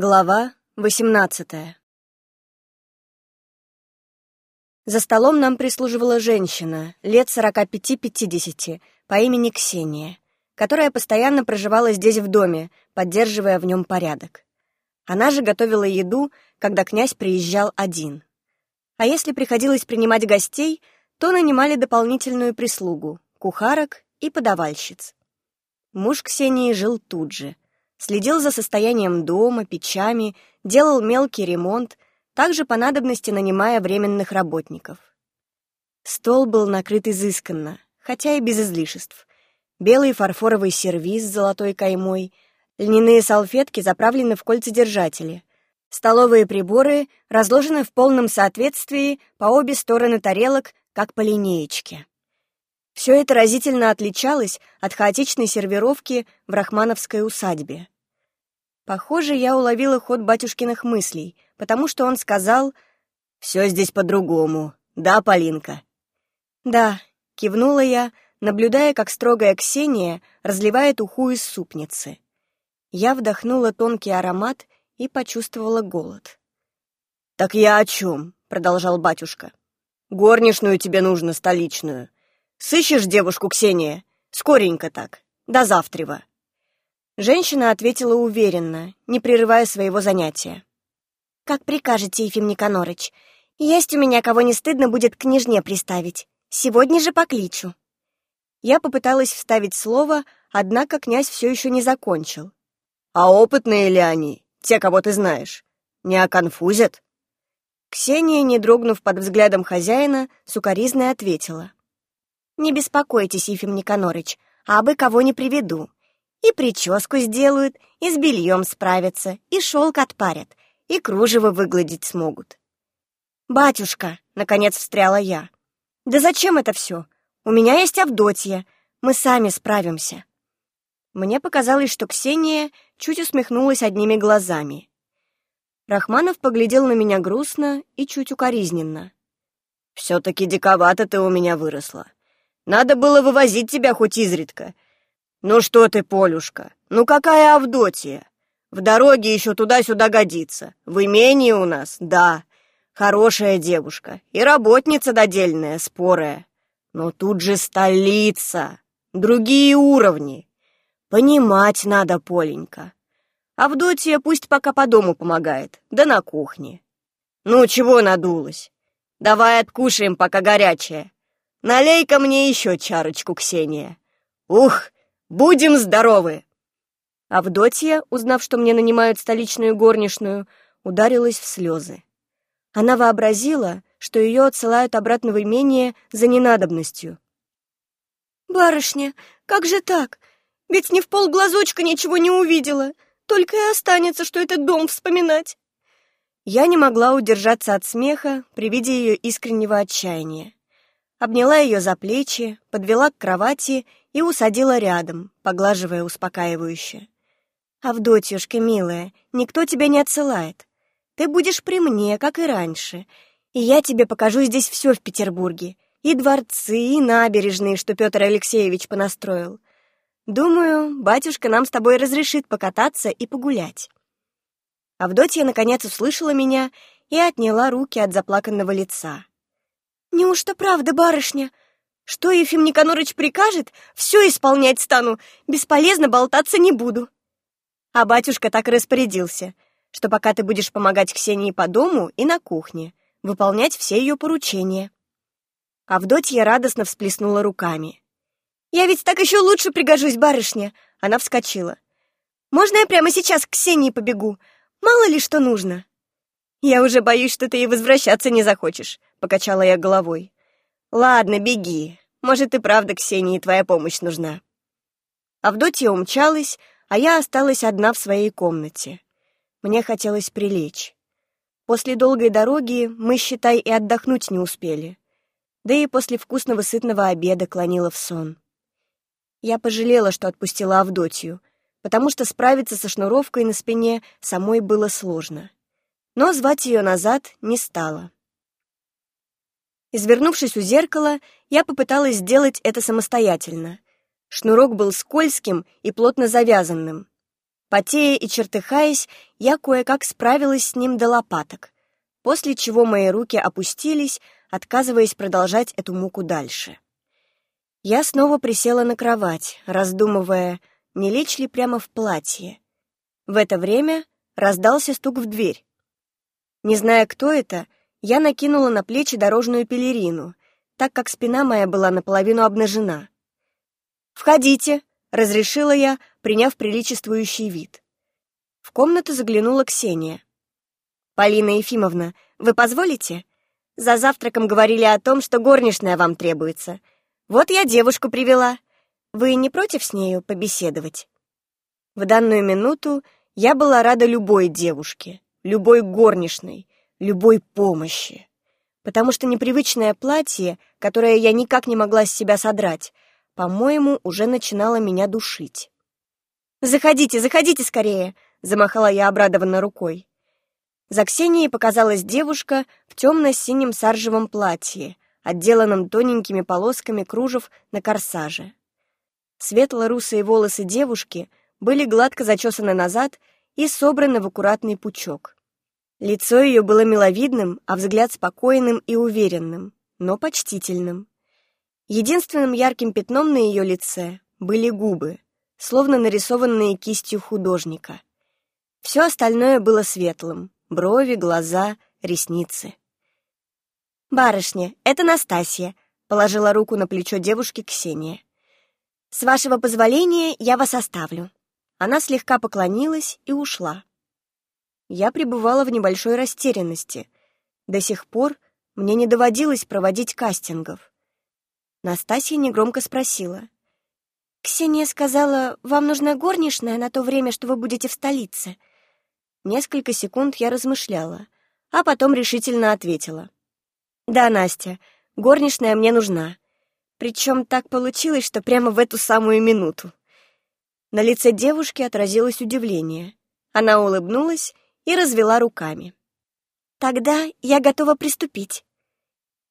Глава 18 За столом нам прислуживала женщина, лет 45-50, по имени Ксения, которая постоянно проживала здесь в доме, поддерживая в нем порядок. Она же готовила еду, когда князь приезжал один. А если приходилось принимать гостей, то нанимали дополнительную прислугу, кухарок и подавальщиц. Муж Ксении жил тут же — следил за состоянием дома, печами, делал мелкий ремонт, также по надобности нанимая временных работников. Стол был накрыт изысканно, хотя и без излишеств. Белый фарфоровый сервиз с золотой каймой, льняные салфетки заправлены в кольцедержатели, столовые приборы разложены в полном соответствии по обе стороны тарелок, как по линеечке. Все это разительно отличалось от хаотичной сервировки в рахмановской усадьбе. Похоже, я уловила ход батюшкиных мыслей, потому что он сказал «Все здесь по-другому, да, Полинка?» «Да», — кивнула я, наблюдая, как строгая Ксения разливает уху из супницы. Я вдохнула тонкий аромат и почувствовала голод. «Так я о чем?» — продолжал батюшка. «Горничную тебе нужно, столичную. Сыщешь девушку, Ксения? Скоренько так. До завтрева». Женщина ответила уверенно, не прерывая своего занятия. «Как прикажете, Ефим Никонорыч. Есть у меня кого не стыдно будет к княжне приставить. Сегодня же покличу». Я попыталась вставить слово, однако князь все еще не закончил. «А опытные ли они, те, кого ты знаешь? Не оконфузят?» Ксения, не дрогнув под взглядом хозяина, сукоризной ответила. «Не беспокойтесь, Ефим Никонорыч, абы кого не приведу. И прическу сделают, и с бельем справятся, и шелк отпарят, и кружево выгладить смогут». «Батюшка», — наконец встряла я, — «да зачем это все? У меня есть Авдотья, мы сами справимся». Мне показалось, что Ксения чуть усмехнулась одними глазами. Рахманов поглядел на меня грустно и чуть укоризненно. «Все-таки диковато ты у меня выросла. Надо было вывозить тебя хоть изредка. Ну что ты, Полюшка, ну какая Авдотья? В дороге еще туда-сюда годится. В имении у нас, да. Хорошая девушка и работница додельная, спорая. Но тут же столица, другие уровни. Понимать надо, Поленька. Авдотья пусть пока по дому помогает, да на кухне. Ну, чего надулась? Давай откушаем, пока горячее. Налей-ка мне еще чарочку, Ксения. Ух, будем здоровы!» Авдотья, узнав, что мне нанимают столичную горничную, ударилась в слезы. Она вообразила, что ее отсылают обратно в имение за ненадобностью. «Барышня, как же так? Ведь ни в полглазочка ничего не увидела. Только и останется, что этот дом вспоминать». Я не могла удержаться от смеха при виде ее искреннего отчаяния обняла ее за плечи, подвела к кровати и усадила рядом, поглаживая успокаивающе. «Авдотьюшка, милая, никто тебя не отсылает. Ты будешь при мне, как и раньше, и я тебе покажу здесь все в Петербурге, и дворцы, и набережные, что Петр Алексеевич понастроил. Думаю, батюшка нам с тобой разрешит покататься и погулять». Авдотья наконец услышала меня и отняла руки от заплаканного лица. «Неужто правда, барышня? Что Ефим Никонорыч прикажет, все исполнять стану, бесполезно болтаться не буду». А батюшка так распорядился, что пока ты будешь помогать Ксении по дому и на кухне, выполнять все ее поручения. Авдотья радостно всплеснула руками. «Я ведь так еще лучше пригожусь, барышня!» Она вскочила. «Можно я прямо сейчас к Ксении побегу? Мало ли что нужно!» «Я уже боюсь, что ты и возвращаться не захочешь», — покачала я головой. «Ладно, беги. Может, и правда Ксении твоя помощь нужна». Авдотья умчалась, а я осталась одна в своей комнате. Мне хотелось прилечь. После долгой дороги мы, считай, и отдохнуть не успели. Да и после вкусного сытного обеда клонила в сон. Я пожалела, что отпустила Авдотью, потому что справиться со шнуровкой на спине самой было сложно но звать ее назад не стала. Извернувшись у зеркала, я попыталась сделать это самостоятельно. Шнурок был скользким и плотно завязанным. Потея и чертыхаясь, я кое-как справилась с ним до лопаток, после чего мои руки опустились, отказываясь продолжать эту муку дальше. Я снова присела на кровать, раздумывая, не лечь ли прямо в платье. В это время раздался стук в дверь. Не зная, кто это, я накинула на плечи дорожную пелерину, так как спина моя была наполовину обнажена. «Входите», — разрешила я, приняв приличествующий вид. В комнату заглянула Ксения. «Полина Ефимовна, вы позволите? За завтраком говорили о том, что горничная вам требуется. Вот я девушку привела. Вы не против с нею побеседовать?» В данную минуту я была рада любой девушке, любой горничной, любой помощи. Потому что непривычное платье, которое я никак не могла с себя содрать, по-моему, уже начинало меня душить. «Заходите, заходите скорее!» — замахала я обрадованно рукой. За Ксенией показалась девушка в темно-синем саржевом платье, отделанном тоненькими полосками кружев на корсаже. Светло-русые волосы девушки были гладко зачесаны назад и собраны в аккуратный пучок. Лицо ее было миловидным, а взгляд спокойным и уверенным, но почтительным. Единственным ярким пятном на ее лице были губы, словно нарисованные кистью художника. Все остальное было светлым — брови, глаза, ресницы. «Барышня, это Настасья», — положила руку на плечо девушки Ксения. «С вашего позволения я вас оставлю». Она слегка поклонилась и ушла. Я пребывала в небольшой растерянности. До сих пор мне не доводилось проводить кастингов. Настасья негромко спросила. «Ксения сказала, вам нужна горничная на то время, что вы будете в столице». Несколько секунд я размышляла, а потом решительно ответила. «Да, Настя, горничная мне нужна. Причем так получилось, что прямо в эту самую минуту». На лице девушки отразилось удивление. Она улыбнулась и развела руками. «Тогда я готова приступить».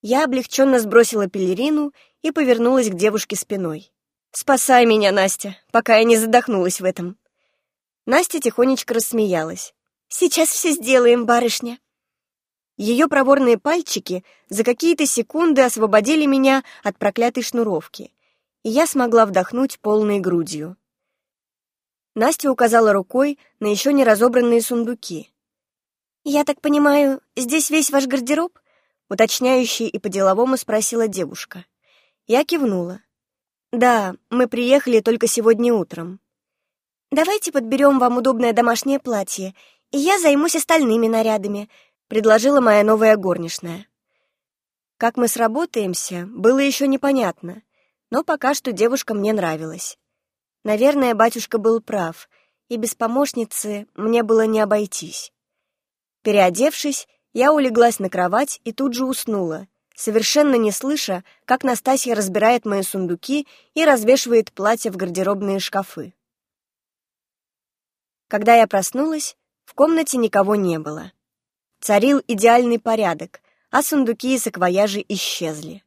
Я облегченно сбросила пелерину и повернулась к девушке спиной. «Спасай меня, Настя, пока я не задохнулась в этом». Настя тихонечко рассмеялась. «Сейчас все сделаем, барышня». Ее проворные пальчики за какие-то секунды освободили меня от проклятой шнуровки, и я смогла вдохнуть полной грудью. Настя указала рукой на еще не разобранные сундуки. «Я так понимаю, здесь весь ваш гардероб?» уточняющий и по-деловому спросила девушка. Я кивнула. «Да, мы приехали только сегодня утром». «Давайте подберем вам удобное домашнее платье, и я займусь остальными нарядами», — предложила моя новая горничная. Как мы сработаемся, было еще непонятно, но пока что девушка мне нравилась. Наверное, батюшка был прав, и без помощницы мне было не обойтись. Переодевшись, я улеглась на кровать и тут же уснула, совершенно не слыша, как Настасья разбирает мои сундуки и развешивает платья в гардеробные шкафы. Когда я проснулась, в комнате никого не было. Царил идеальный порядок, а сундуки и саквояжи исчезли.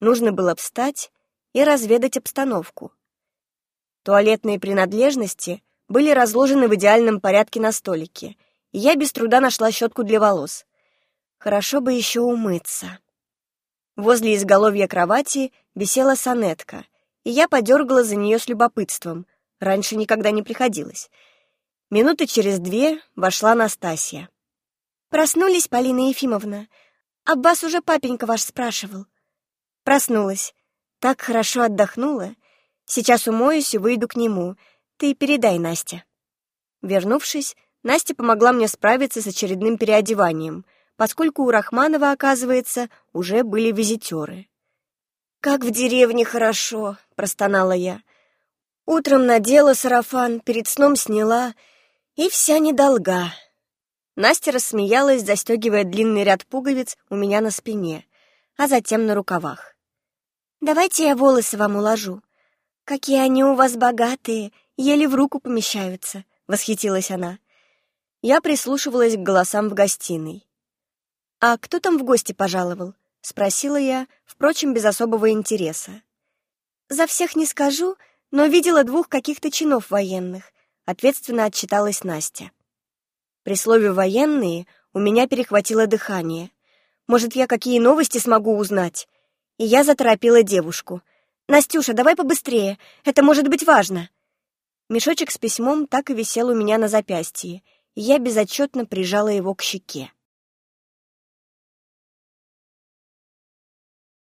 Нужно было встать и разведать обстановку. Туалетные принадлежности были разложены в идеальном порядке на столике, и я без труда нашла щетку для волос. Хорошо бы еще умыться. Возле изголовья кровати висела сонетка, и я подергала за нее с любопытством. Раньше никогда не приходилось. Минуты через две вошла Настасья. «Проснулись, Полина Ефимовна? Аббас уже папенька ваш спрашивал». «Проснулась. Так хорошо отдохнула. Сейчас умоюсь и выйду к нему. Ты передай Насте». Вернувшись, Настя помогла мне справиться с очередным переодеванием — поскольку у Рахманова, оказывается, уже были визитеры. «Как в деревне хорошо!» — простонала я. Утром надела сарафан, перед сном сняла, и вся недолга. Настя рассмеялась, застегивая длинный ряд пуговиц у меня на спине, а затем на рукавах. «Давайте я волосы вам уложу. Какие они у вас богатые, еле в руку помещаются», — восхитилась она. Я прислушивалась к голосам в гостиной. «А кто там в гости пожаловал?» — спросила я, впрочем, без особого интереса. «За всех не скажу, но видела двух каких-то чинов военных. ответственно отчиталась Настя. При слове «военные» у меня перехватило дыхание. Может, я какие новости смогу узнать? И я заторопила девушку. «Настюша, давай побыстрее, это может быть важно!» Мешочек с письмом так и висел у меня на запястье, и я безотчетно прижала его к щеке.